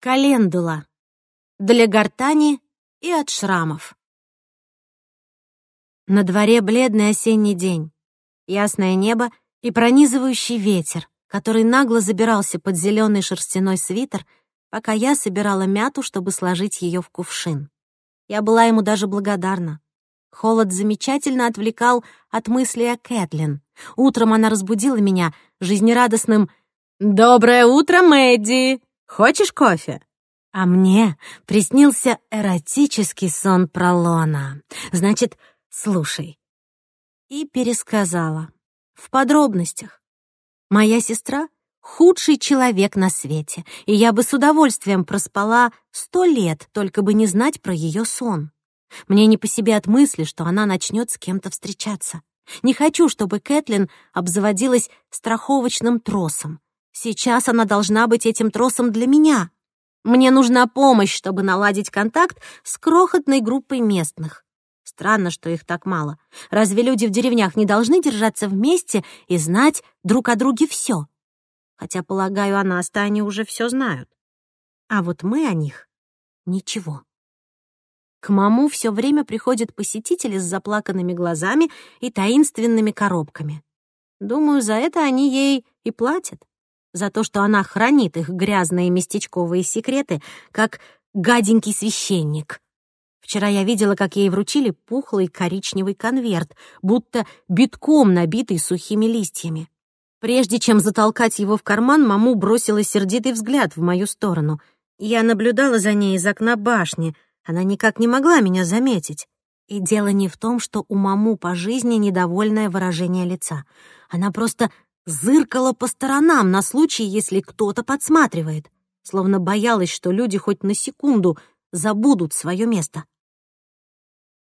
календула для гортани и от шрамов. На дворе бледный осенний день, ясное небо и пронизывающий ветер, который нагло забирался под зеленый шерстяной свитер, пока я собирала мяту, чтобы сложить ее в кувшин. Я была ему даже благодарна. Холод замечательно отвлекал от мысли о Кэтлин. Утром она разбудила меня жизнерадостным «Доброе утро, Мэдди!» Хочешь кофе?» А мне приснился эротический сон про Лона. Значит, слушай. И пересказала. В подробностях. Моя сестра — худший человек на свете, и я бы с удовольствием проспала сто лет, только бы не знать про ее сон. Мне не по себе от мысли, что она начнет с кем-то встречаться. Не хочу, чтобы Кэтлин обзаводилась страховочным тросом, Сейчас она должна быть этим тросом для меня. Мне нужна помощь, чтобы наладить контакт с крохотной группой местных. Странно, что их так мало. Разве люди в деревнях не должны держаться вместе и знать друг о друге все? Хотя, полагаю, о нас-то они уже все знают. А вот мы о них — ничего. К маму все время приходят посетители с заплаканными глазами и таинственными коробками. Думаю, за это они ей и платят за то, что она хранит их грязные местечковые секреты, как гаденький священник. Вчера я видела, как ей вручили пухлый коричневый конверт, будто битком набитый сухими листьями. Прежде чем затолкать его в карман, маму бросила сердитый взгляд в мою сторону. Я наблюдала за ней из окна башни. Она никак не могла меня заметить. И дело не в том, что у маму по жизни недовольное выражение лица. Она просто зыркала по сторонам на случай, если кто-то подсматривает, словно боялась, что люди хоть на секунду забудут свое место.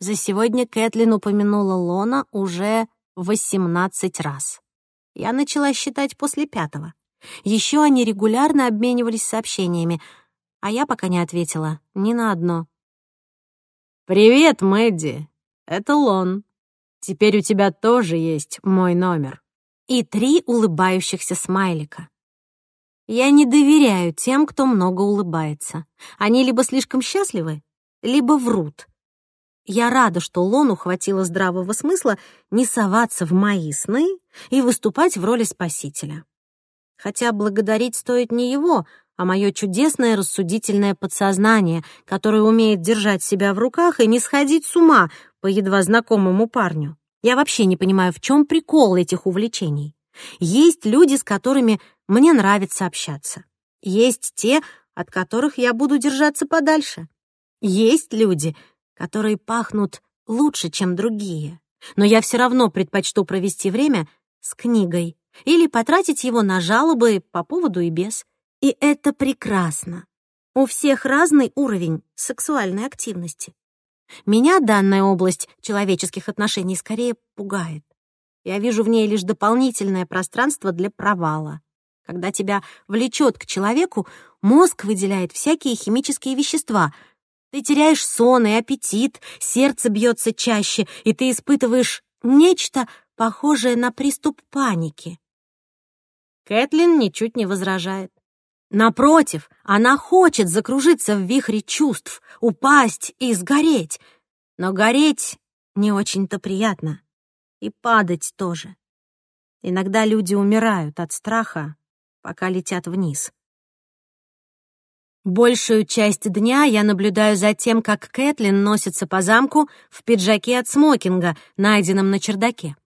За сегодня Кэтлин упомянула Лона уже 18 раз. Я начала считать после пятого. Еще они регулярно обменивались сообщениями, а я пока не ответила ни на одно. «Привет, Мэдди. Это Лон. Теперь у тебя тоже есть мой номер» и три улыбающихся смайлика. Я не доверяю тем, кто много улыбается. Они либо слишком счастливы, либо врут. Я рада, что Лону хватило здравого смысла не соваться в мои сны и выступать в роли спасителя. Хотя благодарить стоит не его, а мое чудесное рассудительное подсознание, которое умеет держать себя в руках и не сходить с ума по едва знакомому парню. Я вообще не понимаю, в чем прикол этих увлечений. Есть люди, с которыми мне нравится общаться. Есть те, от которых я буду держаться подальше. Есть люди, которые пахнут лучше, чем другие. Но я все равно предпочту провести время с книгой или потратить его на жалобы по поводу и без. И это прекрасно. У всех разный уровень сексуальной активности. Меня данная область человеческих отношений скорее пугает. Я вижу в ней лишь дополнительное пространство для провала. Когда тебя влечет к человеку, мозг выделяет всякие химические вещества. Ты теряешь сон и аппетит, сердце бьется чаще, и ты испытываешь нечто похожее на приступ паники. Кэтлин ничуть не возражает. Напротив, она хочет закружиться в вихре чувств, упасть и сгореть. Но гореть не очень-то приятно. И падать тоже. Иногда люди умирают от страха, пока летят вниз. Большую часть дня я наблюдаю за тем, как Кэтлин носится по замку в пиджаке от смокинга, найденном на чердаке.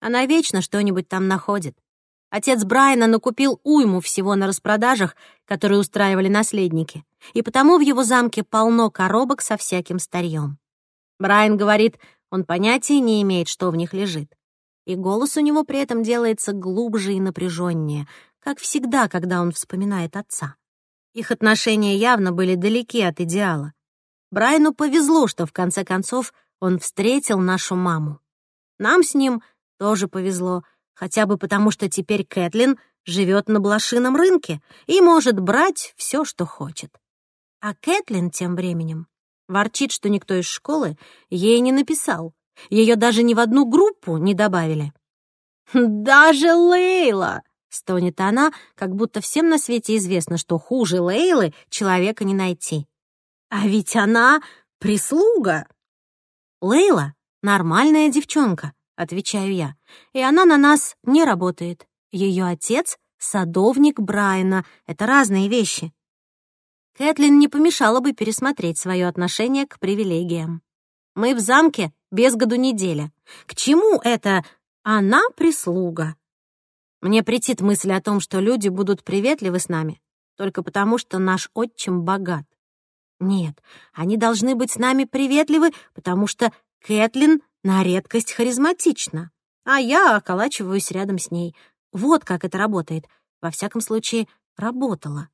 Она вечно что-нибудь там находит. Отец Брайана накупил уйму всего на распродажах, которые устраивали наследники, и потому в его замке полно коробок со всяким старьем. Брайан говорит, он понятия не имеет, что в них лежит. И голос у него при этом делается глубже и напряженнее, как всегда, когда он вспоминает отца. Их отношения явно были далеки от идеала. Брайану повезло, что в конце концов он встретил нашу маму. Нам с ним тоже повезло — хотя бы потому, что теперь Кэтлин живет на блошином рынке и может брать все, что хочет. А Кэтлин тем временем ворчит, что никто из школы ей не написал. Ее даже ни в одну группу не добавили. «Даже Лейла!» — стонет она, как будто всем на свете известно, что хуже Лейлы человека не найти. «А ведь она прислуга!» Лейла — нормальная девчонка, — отвечаю я. «И она на нас не работает. Ее отец — садовник Брайана. Это разные вещи». Кэтлин не помешала бы пересмотреть свое отношение к привилегиям. «Мы в замке без году неделя. К чему это «она прислуга»?» Мне претит мысль о том, что люди будут приветливы с нами только потому, что наш отчим богат. Нет, они должны быть с нами приветливы, потому что Кэтлин на редкость харизматично. А я околачиваюсь рядом с ней. Вот как это работает. Во всяком случае, работало.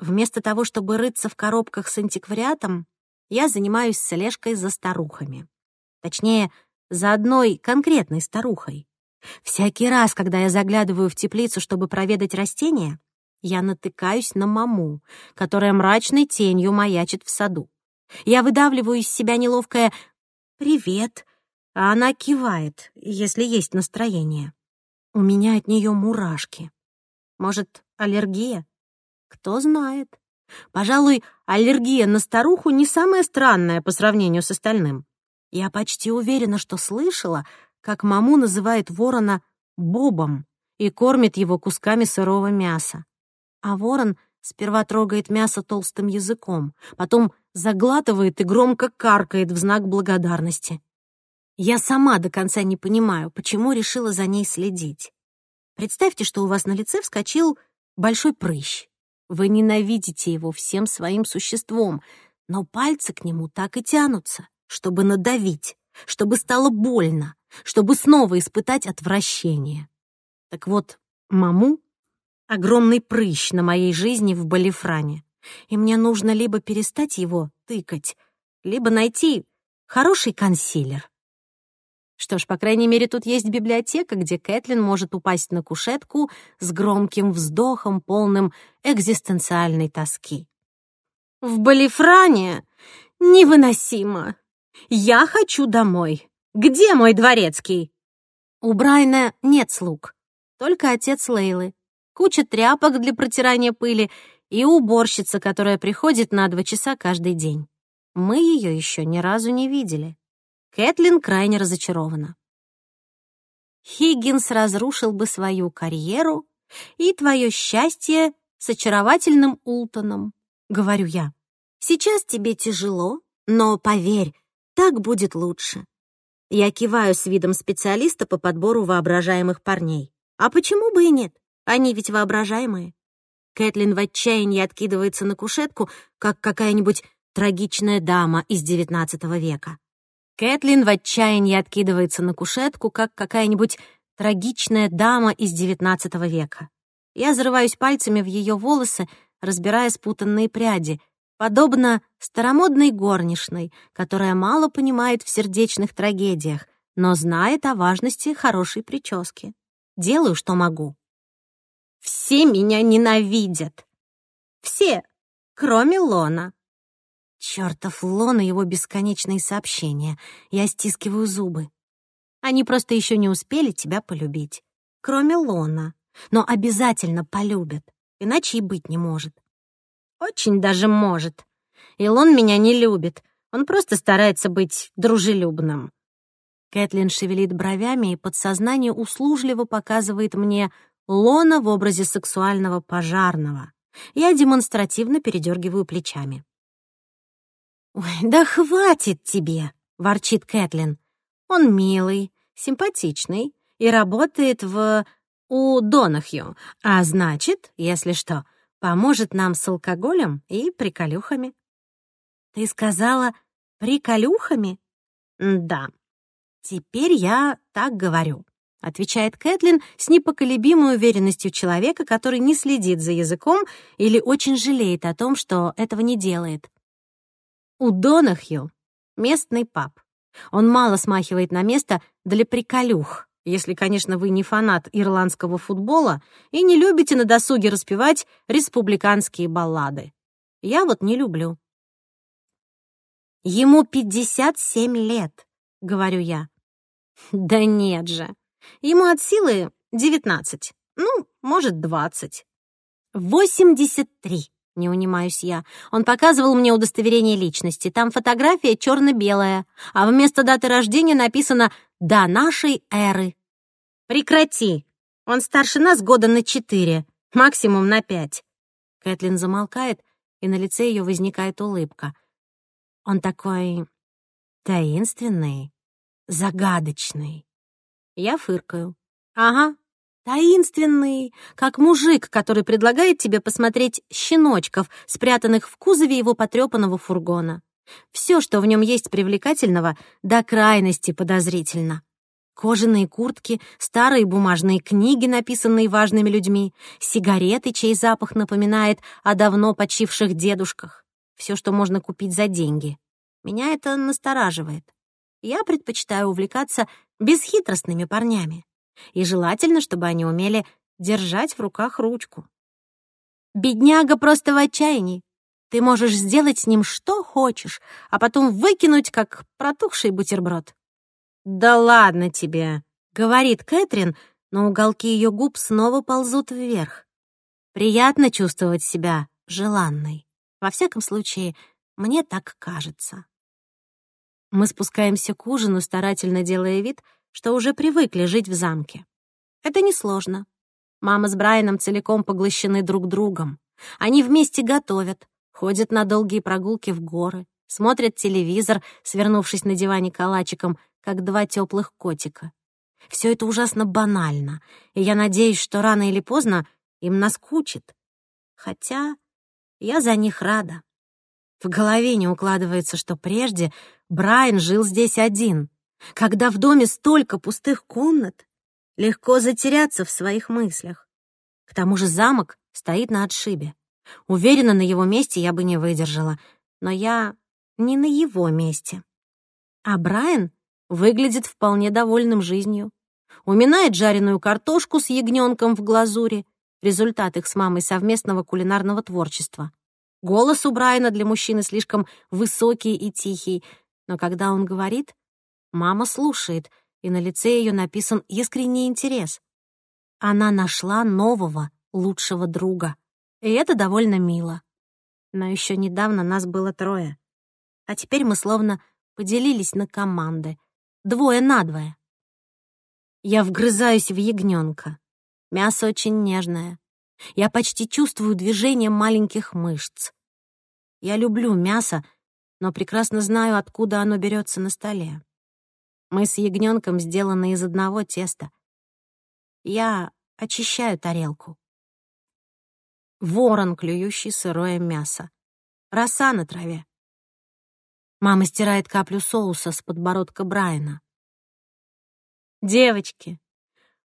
Вместо того, чтобы рыться в коробках с антиквариатом, я занимаюсь слежкой за старухами. Точнее, за одной конкретной старухой. Всякий раз, когда я заглядываю в теплицу, чтобы проведать растения, я натыкаюсь на маму, которая мрачной тенью маячит в саду. Я выдавливаю из себя неловкое «Привет!» а она кивает, если есть настроение. У меня от нее мурашки. Может, аллергия? Кто знает. Пожалуй, аллергия на старуху не самая странная по сравнению с остальным. Я почти уверена, что слышала, как маму называет ворона «бобом» и кормит его кусками сырого мяса. А ворон сперва трогает мясо толстым языком, потом заглатывает и громко каркает в знак благодарности. Я сама до конца не понимаю, почему решила за ней следить. Представьте, что у вас на лице вскочил большой прыщ. Вы ненавидите его всем своим существом, но пальцы к нему так и тянутся, чтобы надавить, чтобы стало больно, чтобы снова испытать отвращение. Так вот, маму — огромный прыщ на моей жизни в Балифране, и мне нужно либо перестать его тыкать, либо найти хороший консилер. Что ж, по крайней мере, тут есть библиотека, где Кэтлин может упасть на кушетку с громким вздохом, полным экзистенциальной тоски. «В Балифране невыносимо! Я хочу домой! Где мой дворецкий?» У Брайна нет слуг, только отец Лейлы, куча тряпок для протирания пыли и уборщица, которая приходит на два часа каждый день. Мы ее еще ни разу не видели. Кэтлин крайне разочарована. Хиггинс разрушил бы свою карьеру и твое счастье с очаровательным Ултоном, говорю я. Сейчас тебе тяжело, но поверь, так будет лучше. Я киваю с видом специалиста по подбору воображаемых парней. А почему бы и нет? Они ведь воображаемые. Кэтлин в отчаянии откидывается на кушетку, как какая-нибудь трагичная дама из девятнадцатого века. Кэтлин в отчаянии откидывается на кушетку, как какая-нибудь трагичная дама из XIX века. Я зарываюсь пальцами в ее волосы, разбирая спутанные пряди, подобно старомодной горничной, которая мало понимает в сердечных трагедиях, но знает о важности хорошей прически. Делаю, что могу. Все меня ненавидят. Все, кроме Лона. Чёртов Лон и его бесконечные сообщения. Я стискиваю зубы. Они просто еще не успели тебя полюбить. Кроме Лона. Но обязательно полюбят. Иначе и быть не может. Очень даже может. И Лон меня не любит. Он просто старается быть дружелюбным. Кэтлин шевелит бровями и подсознание услужливо показывает мне Лона в образе сексуального пожарного. Я демонстративно передергиваю плечами. «Ой, да хватит тебе!» — ворчит Кэтлин. «Он милый, симпатичный и работает в... у Донахью, а значит, если что, поможет нам с алкоголем и приколюхами». «Ты сказала, приколюхами?» «Да. Теперь я так говорю», — отвечает Кэтлин с непоколебимой уверенностью человека, который не следит за языком или очень жалеет о том, что этого не делает. У Донахью местный паб. Он мало смахивает на место для приколюх, если, конечно, вы не фанат ирландского футбола и не любите на досуге распевать республиканские баллады. Я вот не люблю. «Ему 57 лет», — говорю я. «Да нет же. Ему от силы 19. Ну, может, 20. 83. Не унимаюсь я. Он показывал мне удостоверение личности. Там фотография черно-белая, а вместо даты рождения написано «До нашей эры». «Прекрати! Он старше нас года на четыре, максимум на пять». Кэтлин замолкает, и на лице ее возникает улыбка. Он такой таинственный, загадочный. Я фыркаю. «Ага, Таинственный, как мужик, который предлагает тебе посмотреть щеночков, спрятанных в кузове его потрепанного фургона. Все, что в нем есть привлекательного, до крайности подозрительно. Кожаные куртки, старые бумажные книги, написанные важными людьми, сигареты, чей запах напоминает о давно почивших дедушках. Все, что можно купить за деньги. Меня это настораживает. Я предпочитаю увлекаться бесхитростными парнями, и желательно, чтобы они умели держать в руках ручку. Бедняга просто в отчаянии. Ты можешь сделать с ним что хочешь, а потом выкинуть, как протухший бутерброд. «Да ладно тебе!» — говорит Кэтрин, но уголки ее губ снова ползут вверх. «Приятно чувствовать себя желанной. Во всяком случае, мне так кажется». Мы спускаемся к ужину, старательно делая вид — что уже привыкли жить в замке. Это несложно. Мама с Брайаном целиком поглощены друг другом. Они вместе готовят, ходят на долгие прогулки в горы, смотрят телевизор, свернувшись на диване калачиком, как два теплых котика. Все это ужасно банально, и я надеюсь, что рано или поздно им наскучит. Хотя я за них рада. В голове не укладывается, что прежде Брайан жил здесь один — когда в доме столько пустых комнат, легко затеряться в своих мыслях. К тому же замок стоит на отшибе. Уверена, на его месте я бы не выдержала, но я не на его месте. А Брайан выглядит вполне довольным жизнью. Уминает жареную картошку с ягненком в глазури, результат их с мамой совместного кулинарного творчества. Голос у Брайана для мужчины слишком высокий и тихий, но когда он говорит, Мама слушает, и на лице ее написан искренний интерес. Она нашла нового, лучшего друга. И это довольно мило. Но еще недавно нас было трое. А теперь мы словно поделились на команды. Двое на двое. Я вгрызаюсь в ягненка. Мясо очень нежное. Я почти чувствую движение маленьких мышц. Я люблю мясо, но прекрасно знаю, откуда оно берется на столе. Мы с ягненком сделаны из одного теста. Я очищаю тарелку. Ворон, клюющий сырое мясо. Роса на траве. Мама стирает каплю соуса с подбородка Брайана. «Девочки,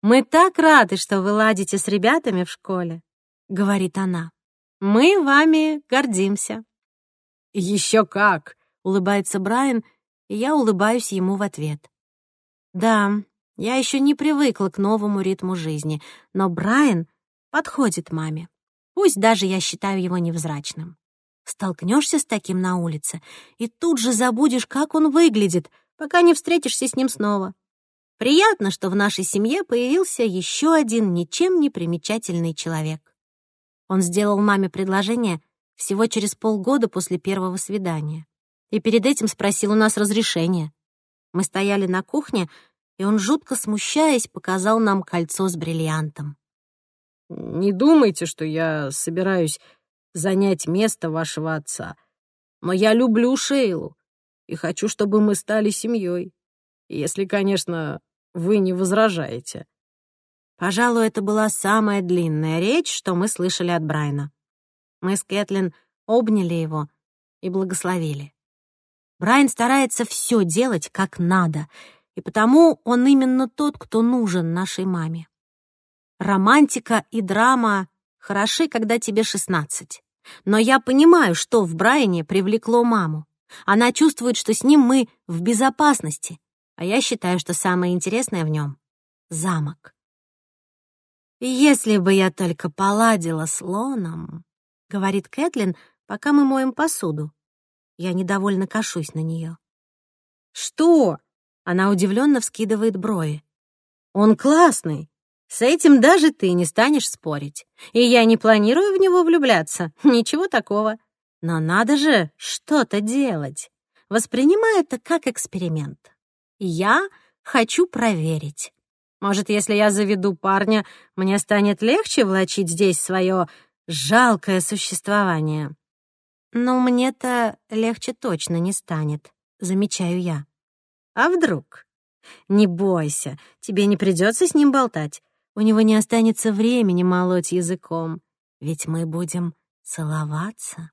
мы так рады, что вы ладите с ребятами в школе», — говорит она. «Мы вами гордимся». «Еще как!» — улыбается Брайан — я улыбаюсь ему в ответ. Да, я еще не привыкла к новому ритму жизни, но Брайан подходит маме. Пусть даже я считаю его невзрачным. Столкнешься с таким на улице, и тут же забудешь, как он выглядит, пока не встретишься с ним снова. Приятно, что в нашей семье появился еще один ничем не примечательный человек. Он сделал маме предложение всего через полгода после первого свидания и перед этим спросил у нас разрешения. Мы стояли на кухне, и он, жутко смущаясь, показал нам кольцо с бриллиантом. «Не думайте, что я собираюсь занять место вашего отца, но я люблю Шейлу и хочу, чтобы мы стали семьей, если, конечно, вы не возражаете». Пожалуй, это была самая длинная речь, что мы слышали от Брайна. Мы с Кэтлин обняли его и благословили. Брайан старается все делать как надо, и потому он именно тот, кто нужен нашей маме. Романтика и драма хороши, когда тебе 16. Но я понимаю, что в Брайане привлекло маму. Она чувствует, что с ним мы в безопасности, а я считаю, что самое интересное в нем — замок. «Если бы я только поладила с Лоном», — говорит Кэтлин, пока мы моем посуду. Я недовольно кашусь на нее. «Что?» — она удивленно вскидывает брови. «Он классный. С этим даже ты не станешь спорить. И я не планирую в него влюбляться. Ничего такого. Но надо же что-то делать. Воспринимай это как эксперимент. Я хочу проверить. Может, если я заведу парня, мне станет легче влачить здесь свое жалкое существование. «Но мне-то легче точно не станет», — замечаю я. «А вдруг?» «Не бойся, тебе не придется с ним болтать. У него не останется времени молоть языком. Ведь мы будем целоваться».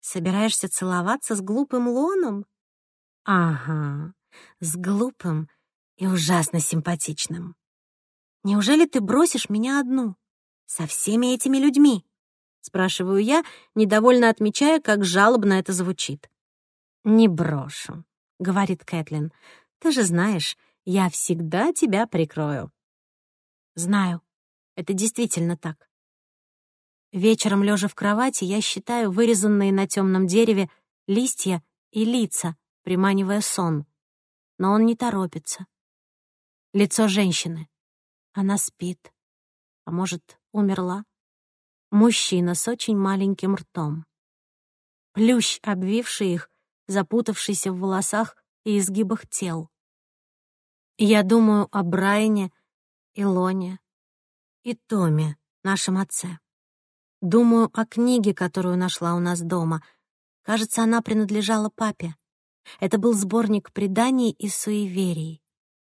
«Собираешься целоваться с глупым Лоном?» «Ага, с глупым и ужасно симпатичным. Неужели ты бросишь меня одну? Со всеми этими людьми?» Спрашиваю я, недовольно отмечая, как жалобно это звучит. «Не брошу», — говорит Кэтлин. «Ты же знаешь, я всегда тебя прикрою». «Знаю. Это действительно так». Вечером, лежа в кровати, я считаю вырезанные на темном дереве листья и лица, приманивая сон. Но он не торопится. Лицо женщины. Она спит. А может, умерла? мужчина с очень маленьким ртом. Плющ, обвивший их, запутавшийся в волосах и изгибах тел. Я думаю о Брайне, Илоне и Томе, нашем отце. Думаю о книге, которую нашла у нас дома. Кажется, она принадлежала папе. Это был сборник преданий и суеверий.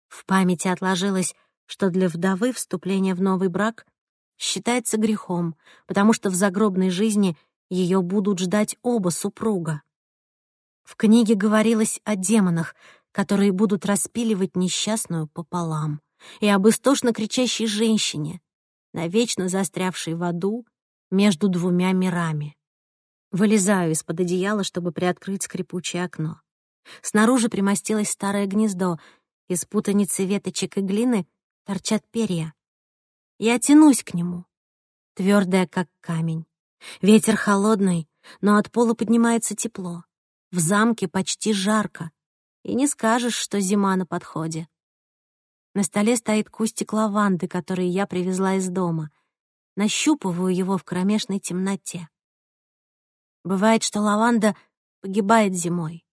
В памяти отложилось, что для вдовы вступление в новый брак считается грехом, потому что в загробной жизни ее будут ждать оба супруга. В книге говорилось о демонах, которые будут распиливать несчастную пополам, и об истошно кричащей женщине, навечно застрявшей в аду между двумя мирами. Вылезаю из-под одеяла, чтобы приоткрыть скрипучее окно. Снаружи примостилось старое гнездо, из путаницы веточек и глины торчат перья. Я тянусь к нему, твердая, как камень. Ветер холодный, но от пола поднимается тепло. В замке почти жарко, и не скажешь, что зима на подходе. На столе стоит кустик лаванды, который я привезла из дома. Нащупываю его в кромешной темноте. Бывает, что лаванда погибает зимой.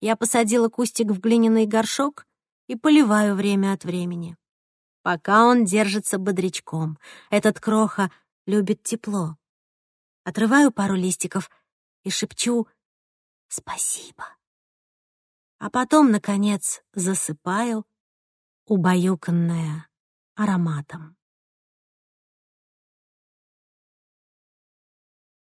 Я посадила кустик в глиняный горшок и поливаю время от времени пока он держится бодрячком. Этот кроха любит тепло. Отрываю пару листиков и шепчу «Спасибо». А потом, наконец, засыпаю, убаюканная ароматом.